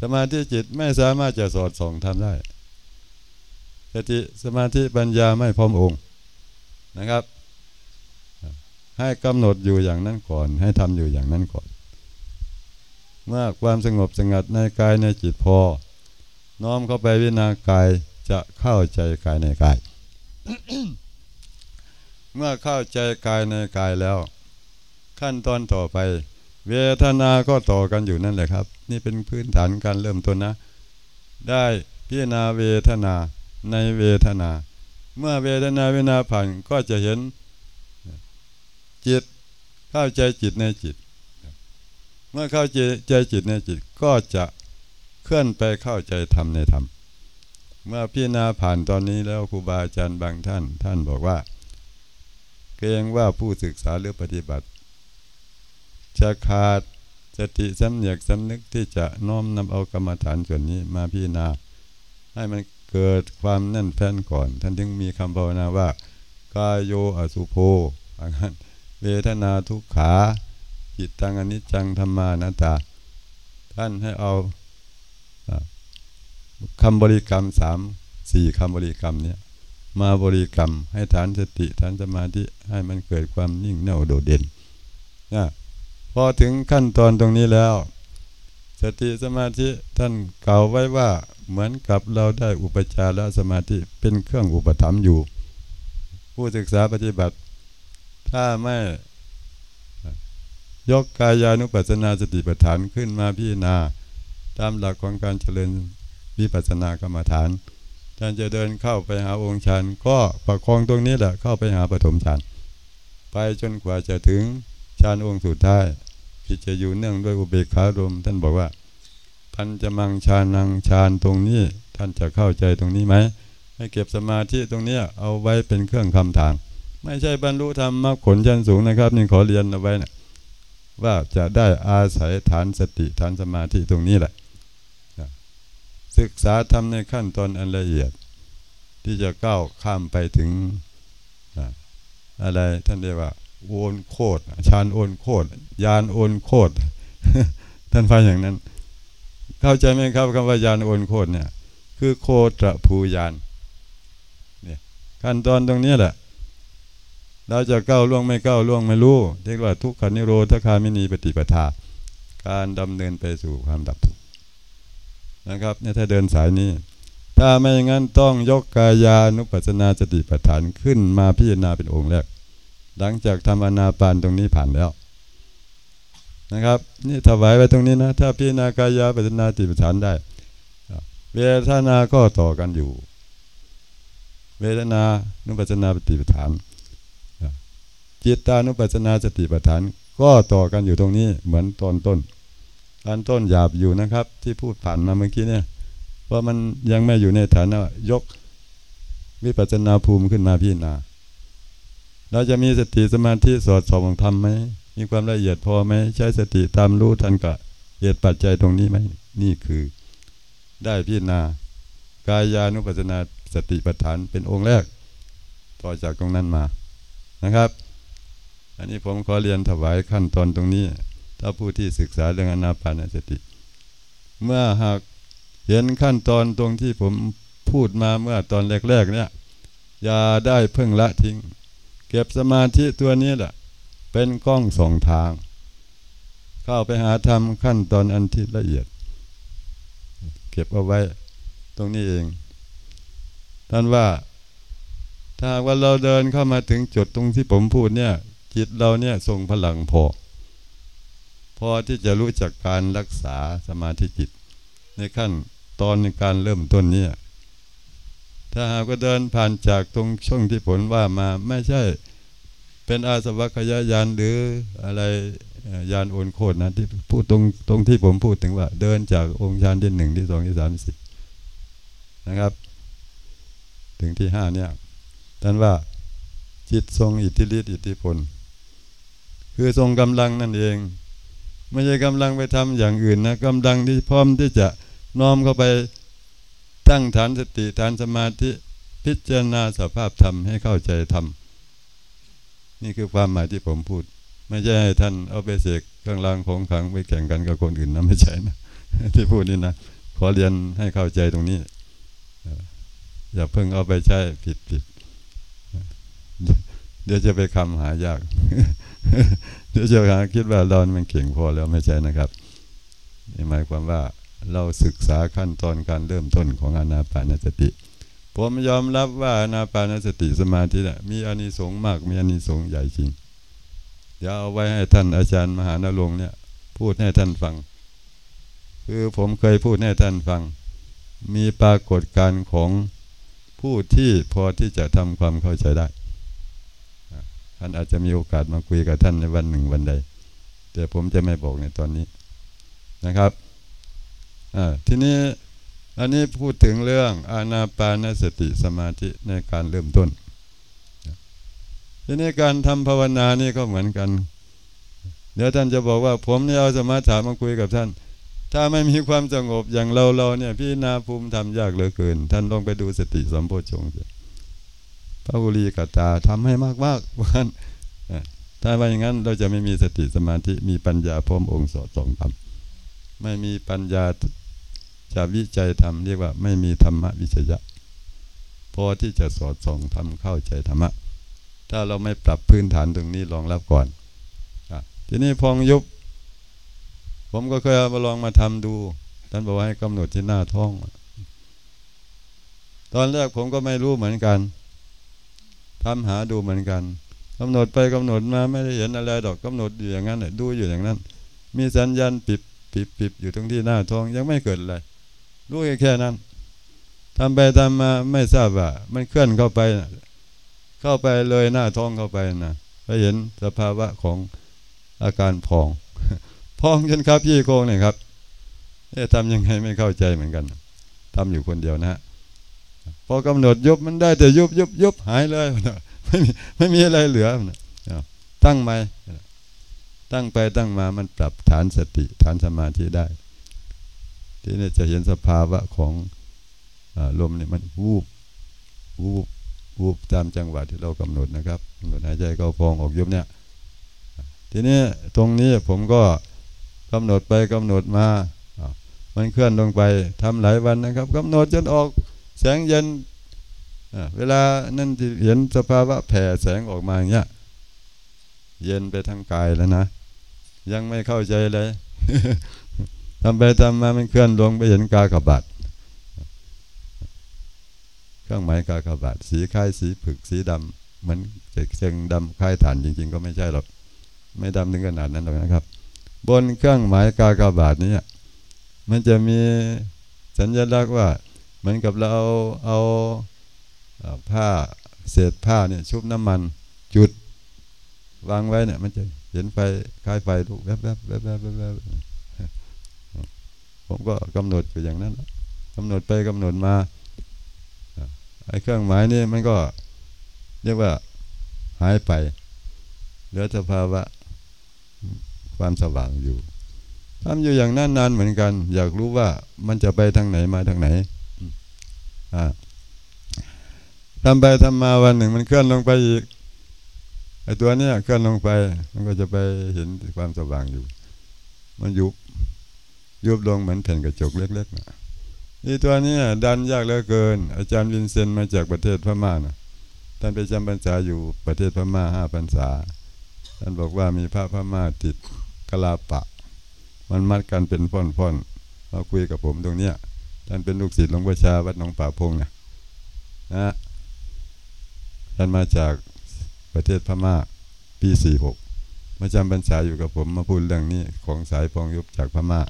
สมาธิจิตไม่สามารถจะสอดส่องทำได้สติสมาธิปัญญาไม่พร้อมองค์นะครับ ให้กำหนดอยู่อย่างนั้นก่อน ให้ทำอยู่อย่างนั้นก่อน เมื่อความสงบสงัดในกายในจิตพอ น้อมเข้าไปวินากายจะเข้าใจกายในกาย เมื่อเข้าใจกายในกายแล้ว ขั้นตอนต่อไป เวทนาก็ต่อกันอยู่นั่นแหละครับ นี่เป็นพื้นฐานการเริ่มต้นนะ ได้พิจารณาเวทนาในเวทนา เมื่อเวทนาเวทนาผ่านก็จะเห็นจิตเข้าใจจิตในจิต เมื่อเข้าใจใจจิตในจิตก็จะเคลื่อนไปเข้าใจธรรมในธรรมเมื่อพิจารณาผ่านตอนนี้แล้วครูบาอาจารย์บางท่าน ท่านบอกว่า เกรงว่าผู้ศึกษาหรือปฏิบัติ จะขาดสติสำเนียกสำนึกที่จะน้อมนำเอากรรมฐานส่วนนี้มาพิจารณา ให้มันเกิดความแน่นแฟ้นก่อน ท่านจึงมีคำภาวนาว่ากายโยอสุโภเวทนาทุกขาจิตตังอนิจจังธรรมานาตา ท่านให้เอาคำบริกรรมสามสี่คำบริกรรมเนี่ยมาบริกรรมให้ฐานสติฐานสมาธิให้มันเกิดความนิ่งแน่วโดดเด่นนะ พอถึงขั้นตอนตรงนี้แล้ว สติสมาธิท่านกล่าวไว้ว่าเหมือนกับเราได้อุปจารสมาธิเป็นเครื่องอุปถัมภ์อยู่ ผู้ศึกษาปฏิบัติ ถ้าไม่ยกกายานุปัสสนาสติปัฏฐานขึ้นมาพิจารณา ตามหลักของการเจริญวิปัสสนากรรมฐานท่านจะเดินเข้าไปหาองค์ฌานก็ประคองตรงนี้แหละเข้าไปหาปฐมฌานไปจนกว่าจะถึงฌานองค์สุดท้าย ที่จะอยู่เนื่องด้วยอุเบกขารมท่านบอกว่า พันจะมังฌานังฌานตรงนี้ ท่านจะเข้าใจตรงนี้ไหมให้เก็บสมาธิตรงนี้เอาไว้เป็นเครื่องคำทาง ไม่ใช่บรรลุธรรมมรรคผลชั้นสูงนะครับ นี่ขอเรียนเอาไว้นะว่าจะได้อาศัยฐานสติฐานสมาธิตรงนี้แหละศึกษาทำในขั้นตอนอันละเอียด ที่จะก้าวข้ามไปถึงอะไรท่านเรียกว่า โอนโคดชานโอนโคดยานโอนโคดท่านฟังอย่างนั้น เข้าใจไหมครับคำว่ายานโอนโคดเนี่ย คือโคตรภูยานเนี่ยขั้นตอนตรงนี้แหละ เราจะก้าวล่วงไม่ก้าวล่วงไม่รู้เรียกว่าทุกขันิโรธคามินีปฏิปทา การดำเนินไปสู่ความดับทุกข์นะครับเนี่ยถ้าเดินสายนี้ถ้าไม่งั้นต้องยกกายานุปัสนาสติปัฏฐานขึ้นมาพิจารณาเป็นองค์แรก หลังจากทำอนาปานตรงนี้ผ่านแล้วนะครับ นี่ถวายไว้ตรงนี้นะ ถ้าพิจารณากายาปัสนาสติปัฏฐานได้ เวทนาก็ต่อกันอยู่ เวทนานุปัสนาปฏิปัฏฐานจิตตานุปัสนาสติปัฏฐาน ก็ต่อกันอยู่ตรงนี้เหมือนตอนต้นตอนต้นหยาบอยู่นะครับ ที่พูดผ่านมาเมื่อกี้เนี่ยว่ามันยังไม่อยู่ในฐานะยกวิปัสนาภูมิขึ้นมาพี่นา เราจะมีสติสมาธิสอดส่องทำไหมมีความละเอียดพอไหมใช้สติตามรู้ทันกับเหตุปัจจัยตรงนี้ไหมนี่คือ ได้พี่นากายานุปัสนาสติปัฏฐานเป็นองค์แรก ต่อจากตรงนั้นมานะครับ อันนี้ผมขอเรียนถวายขั้นตอนตรงนี้ ถ้าผู้ที่ศึกษาเรื่องอนาปานสติ เมื่อหากเห็นขั้นตอนตรงที่ผมพูดมาเมื่อตอนแรกๆเนี่ยอย่าได้เพิ่งละทิ้ง เก็บสมาธิตัวนี้แหละเป็นกล้องสองทาง เข้าไปหาทำขั้นตอนอันที่ละเอียด เก็บเอาไว้ตรงนี้เอง ท่านว่า ถ้าว่าเราเดินเข้ามาถึงจุดตรงที่ผมพูดเนี่ย จิตเราเนี่ยทรงพลังพอ พอที่จะรู้จักการรักษาสมาธิจิต ในขั้นตอนในการเริ่มต้นเนี้ ถ้าหากว่าเดินผ่านจากตรงช่วงที่ผลว่ามาไม่ใช่เป็นอาสวัคยายานหรืออะไรยานโอนโคดนะที่พูดตรงตรงที่ผมพูดถึงว่า เดินจากองค์ฌานที่หนึ่งที่สองที่สามที่สี่นะครับ ถึงที่ห้าเนี่ยท่านว่าจิตทรงอิทธิฤทธิอิทธิพล คือทรงกำลังนั่นเอง ไม่ใช่กำลังไปทำอย่างอื่นนะกำลังที่พร้อมที่จะน้อมเข้าไป ตั้งฐานสติฐานสมาธิพิจารณาสภาพธรรมให้เข้าใจธรรมนี่คือความหมายที่ผมพูด ไม่ใช่ให้ท่านเอาไปเสกเครื่องรางของขังไปแข่งกันกับคนอื่นนะไม่ใช่นะที่พูดนี่นะขอเรียนให้เข้าใจตรงนี้ อย่าเพิ่งเอาไปใช้ผิดผิดเดี๋ยวจะไปคำหายาก เดี๋ยวจะหาคิดว่าเรามันเก่งพอแล้วไม่ใช่นะครับนี่หมายความว่า เราศึกษาขั้นตอนการเริ่มต้นของอนาปานสติ ผมยอมรับว่าอนาปานสติสมาธินะมีอานิสงส์มากมีอานิสงส์ใหญ่จริง เดี๋ยวเอาไว้ให้ท่านอาจารย์มหานรงค์เนี่ย พูดให้ท่านฟัง คือผมเคยพูดให้ท่านฟัง มีปรากฏการณ์ของผู้ที่พอที่จะทำความเข้าใจได้ท่านอาจจะมีโอกาสมาคุยกับท่านในวันหนึ่งวันใด แต่ผมจะไม่บอกในตอนนี้นะครับ ทีนี้อันนี้พูดถึงเรื่องอานาปานสติสมาธิในการเริ่มต้น ทีนี้การทำภาวนานี่ก็เหมือนกัน เดี๋ยวท่านจะบอกว่าผมนี่เอาสมาธิมาคุยกับท่าน ถ้าไม่มีความสงบอย่างเราเราเนี่ยพี่นาภูมิทำยากเหลือเกิน ท่านลองไปดูสติสัมโพชงสิพระบุรีกตาทำให้มากมากวันถ้าว่าอย่างนั้นเราจะไม่มีสติสมาธิมีปัญญาพร้อมองค์สอดส่องทำไม่มีปัญญา จะวิจัยธรรมเรียกว่าไม่มีธรรมวิจยะพอที่จะสอดส่องทำเข้าใจธรรมะ ถ้าเราไม่ปรับพื้นฐานตรงนี้รองรับก่อนทีนี้พองยุบ ผมก็เคยมาลองมาทำดู ท่านบอกว่าให้กำหนดที่หน้าท้อง ตอนแรกผมก็ไม่รู้เหมือนกันทำหาดูเหมือนกันกำหนดไปกำหนดมาไม่ได้เห็นอะไรดอกกำหนดอยู่อย่างนั้นดูอยู่อย่างนั้น มีสัญญาณปิบปิบปิบอยู่ตรงที่หน้าท้องยังไม่เกิดอะไร รู้แค่นั้นทำไปทำมาไม่ทราบว่า มันเคลื่อนเข้าไป เข้าไปเลยหน้าท้องเข้าไปนะไปเห็นสภาวะของอาการพอง พองจนครับพี่โกงเนี่ยครับเอ๊ะทำยังไงไม่เข้าใจเหมือนกันทำอยู่คนเดียวนะฮะพอกำหนดยุบมันได้แต่ยุบยุบยุบหายเลยไม่มีไม่มีอะไรเหลือตั้งไหมตั้งไปตั้งมามันปรับฐานสติฐานสมาธิได้ ที่นี่จะเห็นสภาวะของลมเนี่ยมันวูบวูบวูบตามจังหวะที่เรากำหนดนะครับกำหนดหายใจเข้าพองออกยุบเนี่ยทีนี้ตรงนี้ผมก็กำหนดไปกำหนดมามันเคลื่อนลงไปทำหลายวันนะครับกำหนดจนออกแสงเย็นเวลานั่นเห็นสภาวะแผ่แสงออกมาอย่างเงี้ยเย็นไปทั้งกายแล้วนะ ยังไม่เข้าใจเลย ทำไปทำมามันเคลื่อนลงไปเห็นกากบาดเครื่องหมายกากบาดสีคล้ายสีผึกสีดำเหมือนเชิงดำคล้ายฐานจริง ๆ ก็ไม่ใช่หรอกไม่ดำถึงขนาดนั้นหรอกนะครับ บนเครื่องหมายกากบาดนี้มันจะมีสัญลักษณ์ว่าเหมือนกับเราเอาเอาผ้าเศษผ้าเนี่ยชุบน้ำมันจุดวางไว้เนี่ยมันจะเห็นไฟคล้ายไฟลุกแวบแวบแวบแวบแวบ ผมก็กำหนดอยู่อย่างนั้นกำหนดไปกำหนดมาไอ้เครื่องหมายนี่มันก็เรียกว่าหายไปเหลือสภาวะความสว่างอยู่ทำอยู่อย่างนั้นนานเหมือนกัน อยากรู้ว่ามันจะไปทางไหนมาทางไหนอ่าทำไปทำมาวันหนึ่งมันเคลื่อนลงไปอีกไอ้ตัวเนี้ยเคลื่อนลงไป มันก็จะไปเห็นความสว่างอยู่ มันอยุบ ยุบลงเหมือนแผ่นกระจกเล็กๆนะนี่ตัวนี้ดันยากเหลือเกิน อาจารย์วินเซนมาจากประเทศพม่านะท่านไปจำพรรษาอยู่ประเทศพม่าห้าพรรษา ท่านบอกว่ามีพระพม่าติดกลาปะ มันมัดกันเป็นพ่อนๆมาคุยกับผมตรงเนี้ยท่านเป็นลูกศิษย์หลวงพ่อชาวัดหนองป่าพงนะนะท่านมาจากประเทศพม่าปีสี่หกมาจำพรรษาอยู่กับผมมาพูดเรื่องนี้ของสายพองยุบจากพม่า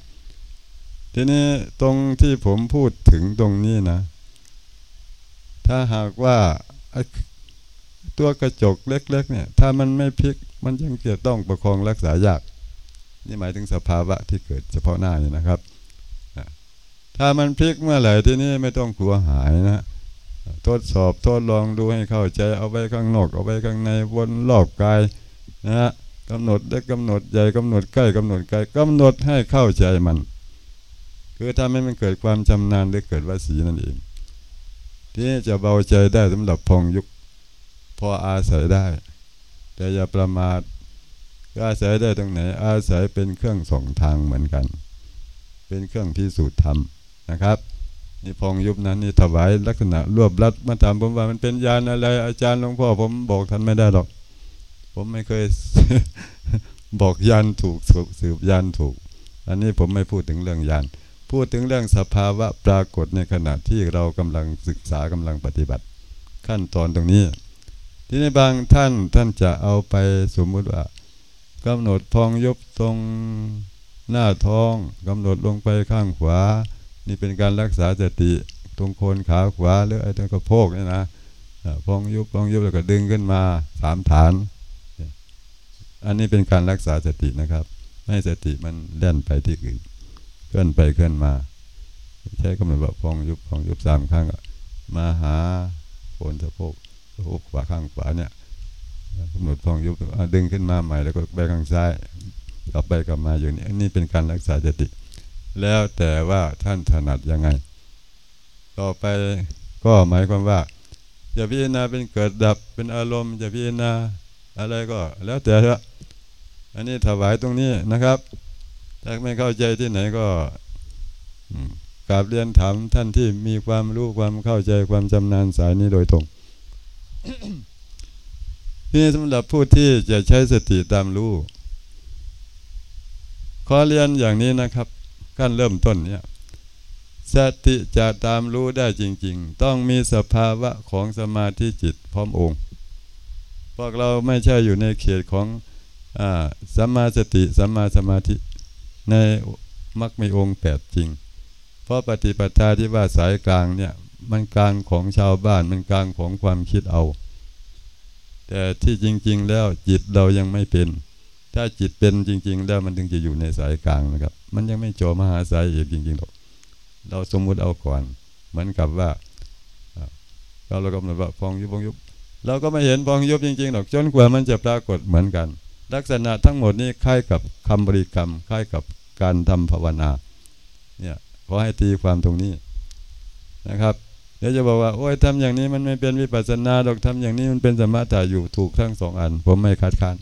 ทีนี้ตรงที่ผมพูดถึงตรงนี้นะ ถ้าหากว่าตัวกระจกเล็ก ๆ เนี่ย ถ้ามันไม่พลิกมันยังจะต้องประคองรักษายาก นี่หมายถึงสภาวะที่เกิดเฉพาะหน้านี่นะครับ ถ้ามันพลิกเมื่อไหร่ที่นี่ไม่ต้องกลัวหายนะทดสอบทดลองดูให้เข้าใจเอาไว้ข้างนอก เอาไว้ข้างในวนรอบกายนะฮะกำหนดได้กำหนดใหญ่กำหนดใกล้กำหนดไกลกำหนดให้เข้าใจมัน คือทำให้มันเกิดความชำนาญได้เกิดวสีนั่นเอง ที่จะเบาใจได้สำหรับพองยุคพออาศัยได้ แต่อย่าประมาทอาศัยได้ตรงไหน อาศัยเป็นเครื่องส่องทางเหมือนกัน เป็นเครื่องพิสูจน์ธรรมนะครับนี่พองยุบนั้นนี่ถวายลักษณะรวบรัดมาถามผมว่ามันเป็นยานอะไร อาจารย์หลวงพ่อผมบอกท่านไม่ได้หรอก ผมไม่เคยบอกยานถูกสืบยานถูก อันนี้ผมไม่พูดถึงเรื่องยาน พูดถึงเรื่องสภาวะปรากฏในขณะที่เรากำลังศึกษากำลังปฏิบัติ ขั้นตอนตรงนี้ ที่ในบางท่านท่านจะเอาไปสมมุติว่ากำหนดพองยุบตรงหน้าท้องกำหนดลงไปข้างขวา นี่เป็นการรักษาสติตรงโคนขาขวาหรือไอ้ตรงกระโพกนี่นะพองยุบพองยุบแล้วก็ดึงขึ้นมาสามฐาน อันนี้เป็นการรักษาสตินะครับ ให้สติมันเล่นไปที่อื่น เคลื่อนไปเคลื่อนมา ใช้กำหนดว่าพองยุบพองยุบสามครั้งมาหาโคนสะโพกสะโพกขวาข้างขวาเนี่ยกำหนดพองยุบดึงขึ้นมาใหม่แล้วก็ไปข้างซ้ายกลับไปกลับมาอยู่นี่นี่เป็นการรักษาสติ แล้วแต่ว่าท่านถนัดยังไง ต่อไปก็หมายความว่าจะพิจารณาเป็นเกิดดับเป็นอารมณ์จะพิจารณาอะไรก็ แล้วแต่เถอะอันนี้ถวายตรงนี้นะครับ ถ้าไม่เข้าใจที่ไหนก็กราบเรียนถามท่านที่มีความรู้ความเข้าใจความจำนาญสายนี้โดยตรงนี่สำหรับผู้ที่จะใช้สติตามรู้ขอเรียนอย่างนี้นะครับขั้นเริ่มต้นเนี่ยสติจะตามรู้ได้จริง ๆ ต้องมีสภาวะของสมาธิจิตพร้อมองค์พวกเราไม่ใช่อยู่ในเขตของสัมมาสติสัมมาสมาธิ ในมักมีองค์แปดจริง เพราะปฏิปทาที่ว่าสายกลางเนี่ยมันกลางของชาวบ้านมันกลางของความคิดเอา แต่ที่จริง ๆ แล้วจิตเรายังไม่เป็น ถ้าจิตเป็นจริง ๆ แล้วมันถึงจะอยู่ในสายกลางนะครับ มันยังไม่โจมหาสายเอกจริงๆหรอกเราสมมุติเอาก่อน เหมือนกับว่าเราเรากำหนดว่าฟองยุบฟองยุบเราก็ไม่เห็นฟองยุบจริงๆหรอกจนกว่ามันจะปรากฏเหมือนกัน ลักษณะทั้งหมดนี้คล้ายกับคำบริกรรมคล้ายกับการทำภาวนาเนี่ยขอให้ตีความตรงนี้นะครับ เดี๋ยวจะบอกว่า โอ้ยทำอย่างนี้มันไม่เป็นวิปัสสนาดอกทำอย่างนี้มันเป็นสมถะอยู่ถูกทั้งสองอัน ผมไม่คัดค้าน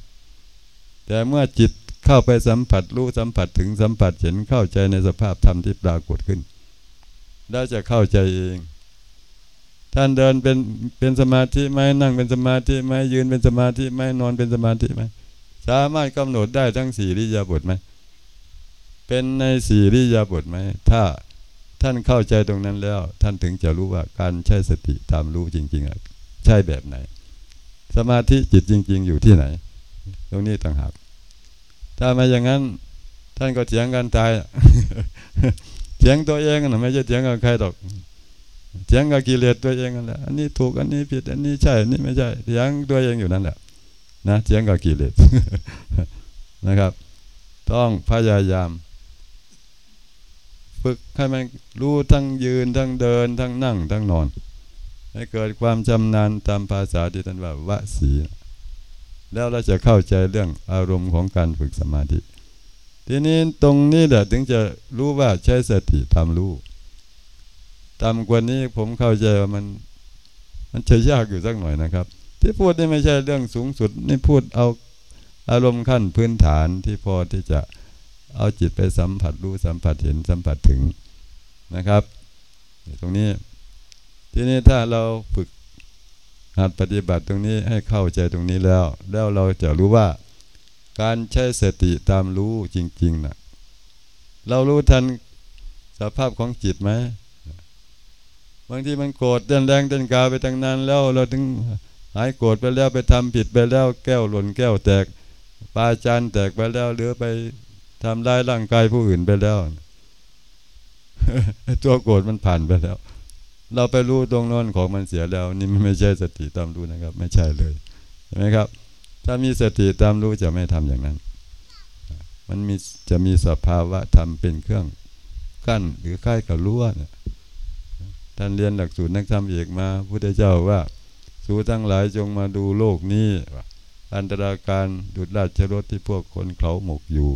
แต่เมื่อจิตเข้าไปสัมผัสรู้สัมผัสถึงสัมผัสเห็นเข้าใจในสภาพธรรมที่ปรากฏขึ้นได้จะเข้าใจเอง ท่านเดินเป็นเป็นสมาธิไหมนั่งเป็นสมาธิไหมยืนเป็นสมาธิไหมนอนเป็นสมาธิไหม สามารถกำหนดได้ทั้งสี่ริยาบทไหมเป็นในสี่ริยาบทไหมถ้าท่านเข้าใจตรงนั้นแล้ว ท่านถึงจะรู้ว่าการใช้สติตามรู้จริงๆอะใช่แบบไหน สมาธิจิตจริง ๆ อยู่ที่ไหน ตรงนี้ต่างหากถ้ามาอย่างนั้น ท่านก็เถียงกันตายเถียงตัวเองนะไม่ใช่เถียงกับใครดอกเถียงกับกิเลสตัวเองนั่นแหละอันนี้ถูกอันนี้ผิดอันนี้ใช่อันนี้ไม่ใช่เถียงตัวเองอยู่นั่นแหละ นะเถียงกับกิเลสนะครับ ต้องพยายามฝึกให้มันรู้ทั้งยืนทั้งเดิน ทั้งนั่ง ทั้งนอน ให้เกิดความจำนานตามภาษาที่ท่านว่าวสี แล้วเราจะเข้าใจเรื่องอารมณ์ของการฝึกสมาธิ ทีนี้ตรงนี้แหละถึงจะรู้ว่าใช้สติทำรู้ตามกว่านี้ผมเข้าใจว่ามัน มันจะยากอยู่สักหน่อยนะครับ ที่พูดนี่ไม่ใช่เรื่องสูงสุดนี่พูดเอาอารมณ์ขั้นพื้นฐานที่พอที่จะเอาจิตไปสัมผัสรู้สัมผัสเห็นสัมผัสถึงนะครับ ตรงนี้ ทีนี้ถ้าเราฝึกหัดปฏิบัติตรงนี้ให้เข้าใจตรงนี้แล้ว แล้วเราจะรู้ว่า การใช้สติตามรู้จริงๆนะเรารู้ทันสภาพของจิตไหมบางทีมันโกรธเต้นแรงเต้นกาไปตั้งนานแล้วเราถึง หายโกรธไปแล้วไปทำผิดไปแล้วแก้วหล่นแก้วแตกปลาจานแตกไปแล้วหรือไปทำได้ร่างกายผู้อื่นไปแล้วตัวโกรธมันผ่านไปแล้ว เราไปรู้ตรงนั้นของมันเสียแล้ว นี่มันไม่ใช่สติตามรู้นะครับ ไม่ใช่เลยใช่ไหมครับ ถ้ามีสติตามรู้จะไม่ทำอย่างนั้น มันมีจะมีสภาวะธรรมเป็นเครื่องกั้นหรือค่ายกับรั้วเนี่ยท่านเรียนหลักสูตรนักธรรมเอกมาพุทธเจ้าว่า สู่ทั้งหลายจงมาดูโลกนี้ อันตราการดุดราชรถที่พวกคนเขาหมกอยู่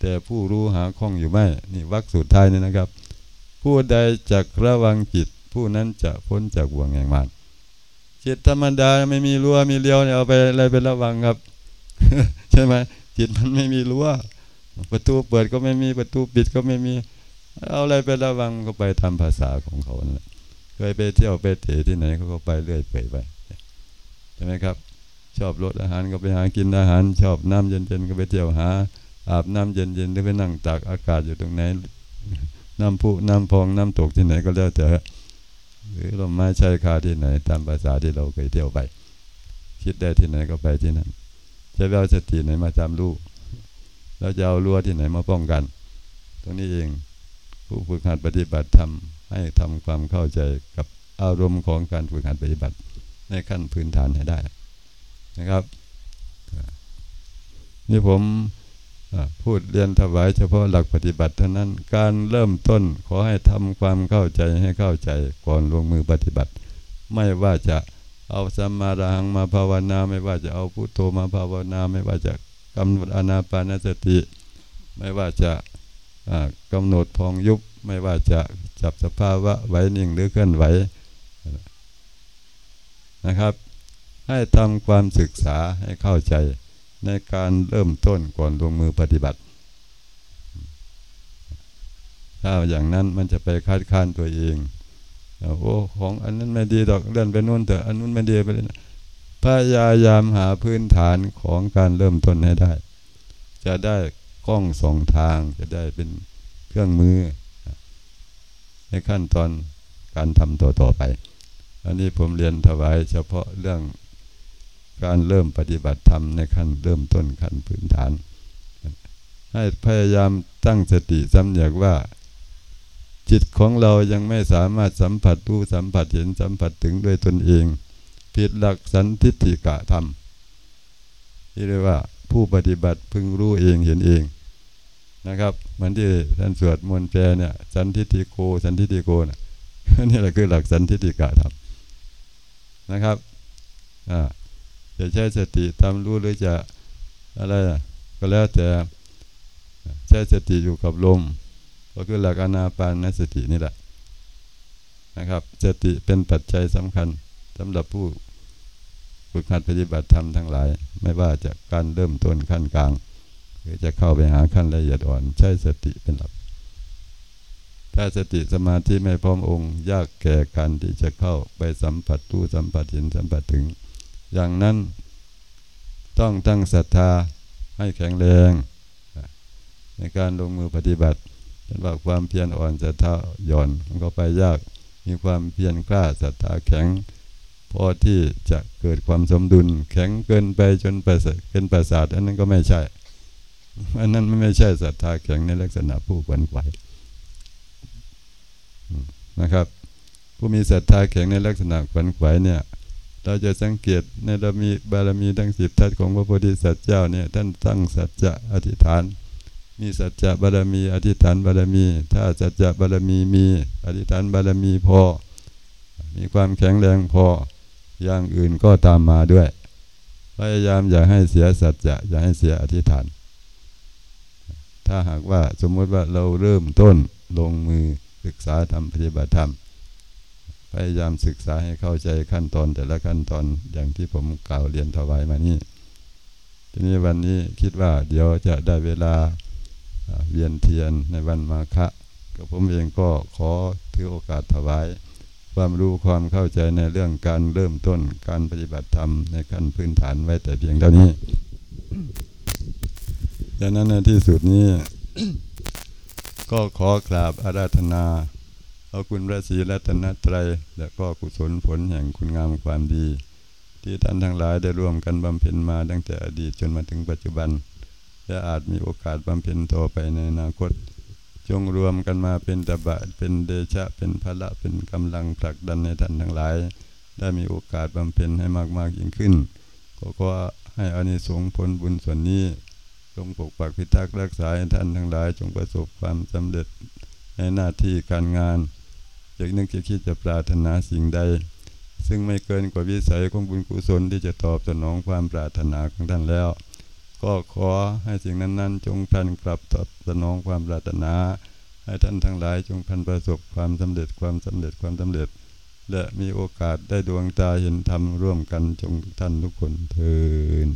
แต่ผู้รู้หาข้องอยู่ไม่ นี่วักสุดท้ายนี่นะครับ ผู้ใดจักระวังจิต ผู้นั้นจะพ้นจากบ่วงแห่งมารจิตธรรมดาไม่มีรั้วมีเลี้ยวเนี่ยเอาไปอะไรไประวังครับ ใช่ไหมจิตมันไม่มีรั้วประตูเปิดก็ไม่มีประตูปิดก็ไม่มี เอาอะไรไประวังก็ไปทำภาษาของเขานั่นแหละ เคยไปเที่ยวไปเตะที่ไหนเขาก็ไปเรื่อยไปไปใช่ไหมครับ ชอบรสอาหารก็ไปหากินอาหาร ชอบน้ำเย็นๆก็ไปเที่ยวหา อาบน้ำเย็นๆหรือไปนั่งตากอากาศอยู่ตรงไหนน้ำพุน้ำพองน้ำตกที่ไหนก็แล้วแต่หรือลมไม้ชายคาที่ไหน ตามภาษาที่เราเคยเที่ยวไป คิดได้ที่ไหนก็ไปที่นั่นจะเอาสติไหนมาจำลูกเราจะเอารั้วที่ไหนมาป้องกัน ตรงนี้เองผู้ฝึกหัดปฏิบัติทำ ให้ทำความเข้าใจกับอารมณ์ของการฝึกหัดปฏิบัติในขั้นพื้นฐานให้ได้นะครับ นี่ผมพูดเรียนถวายเฉพาะหลักปฏิบัติเท่านั้น การเริ่มต้นขอให้ทำความเข้าใจให้เข้าใจก่อนลงมือปฏิบัติ ไม่ว่าจะเอาสัมมาระหังมาภาวนา ไม่ว่าจะเอาพุทโธมาภาวนา ไม่ว่าจะกำหนดอนาปานสติ ไม่ว่าจะกำหนดพองยุบ ไม่ว่าจะ จับสภาวะไว้นิ่งหรือเคลื่อนไหวนะครับ ให้ทำความศึกษาให้เข้าใจในการเริ่มต้นก่อนลงมือปฏิบัติ ถ้าอย่างนั้นมันจะไปคาดค้านตัวเองโอ้ของอันนั้นไม่ดีดอกเลื่อนไปนู่นแต่อันนู้นไม่ดีไปเลยพยายามหาพื้นฐานของการเริ่มต้นให้ได้ จะได้กล้องสองทางจะได้เป็นเครื่องมือ ในขั้นตอนการทำต่อต่อไป อันนี้ผมเรียนถวายเฉพาะเรื่องการเริ่มปฏิบัติธรรมในขั้นเริ่มต้นขั้นพื้นฐาน ให้พยายามตั้งสติสำเนียกว่า จิตของเรายังไม่สามารถสัมผัสรู้สัมผัสเห็นสัมผัสถึงด้วยตนเอง ผิดหลักสันทิฏฐิกะธรรมที่เรียกว่าผู้ปฏิบัติพึงรู้เองเห็นเอง นะครับ เหมือนที่ท่านสวดมนต์แปลเนี่ย สันทิฏฐิโก สันทิฏฐิโกนะนี่แหละคือหลักสันทิฏฐิกะธรรมนะครับอ่าจะใช้สติทำรู้หรือจะอะไรก็แล้วแต่ใช้สติอยู่กับลม ก็คือหลักอนาปานสตินี่แหละนะครับสติเป็นปัจจัยสำคัญสำหรับผู้ฝึกหัดปฏิบัติธรรมทั้งหลาย ไม่ว่าจะการเริ่มต้นขั้นกลาง รือจะเข้าไปหาขั้นละเอียดอ่อน ใช้สติเป็นหลัก ถ้าสติสมาธิไม่พร้อมองค์ ยากแก่การที่จะเข้าไปสัมผัสตู้สัมผัสเห็นสัมผัสถึง อย่างนั้นต้องตั้งศรัทธาให้แข็งแรง ในการลงมือปฏิบัติเป็นว่าความเพียรอ่อนศรัทธาหย่อนมันก็ไปยาก มีความเพียรกล้าศรัทธาแข็งพอที่จะเกิดความสมดุลแข็งเกินไปจนประเป็นประสาทอันนั้นก็ไม่ใช่ อันนั้นไม่ใช่ศรัทธาแข็งในลักษณะผู้ขวนขวนะครับ ผู้มีศรัทธาแข็งในลักษณะขวนขวายเนี่ย เราจะสังเกตในเรามีบารมีทั้งสิบทัศของพระโพธิสัตว์เจ้าเนี่ยท่านตั้งสัจจะอธิษฐาน มีสัจจะบารมี อธิษฐานบารมี ถ้าสัจจะบารมีมี อธิษฐานบารมีพอ มีความแข็งแรงพออย่างอื่นก็ตามมาด้วย พยายามอย่าให้เสียสัจจะอย่าให้เสียอธิษฐาน ถ้าหากว่าสมมติว่าเราเริ่มต้นลงมือศึกษาทำปฏิบัติธรรม พยายามศึกษาให้เข้าใจขั้นตอนแต่ละขั้นตอนอย่างที่ผมกล่าวเรียนถวายมานี่ ทีนี้วันนี้คิดว่าเดี๋ยวจะได้เวลาเวียนเทียนในวันมาฆะก็ผมเองก็ขอถือโอกาสถวาย ความรู้ความเข้าใจในเรื่องการเริ่มต้นการปฏิบัติธรรมในขั้นพื้นฐานไว้แต่เพียงเท่านี้ ดังนั้นในที่สุดนี้ ก็ขอกราบอาราธนาเอาคุณพระศรีรัตนตรัย และก็กุศลผลแห่งคุณงามความดี ที่ท่านทั้งหลายได้ร่วมกันบำเพ็ญมาตั้งแต่อดีตจนมาถึงปัจจุบัน และอาจมีโอกาสบำเพ็ญต่อไปในอนาคต จงรวมกันมาเป็นตบะเป็นเดชะเป็นพละเป็นกำลังผลักดันในท่านทั้งหลาย ได้มีโอกาสบำเพ็ญให้มากๆยิ่งขึ้น ก็ขอให้อานิสงส์ผลบุญส่วนนี้ จงปกปักพิทักษ์รักษาให้ท่านทั้งหลาย จงประสบความสำเร็จในหน้าที่การงานอยากนึกจะคิดจะปรารถนาสิ่งใด ซึ่งไม่เกินกว่าวิสัยของบุญกุศลที่จะตอบสนองความปรารถนาของท่านแล้ว ก็ขอให้สิ่งนั้น ๆ จงพันกลับตอบสนองความปรารถนา ให้ท่านทั้งหลายจงพันประสบความสำเร็จความสำเร็จความสำเร็จ และมีโอกาสได้ดวงตาเห็นธรรมร่วมกันจงท่านทุกคนเทิน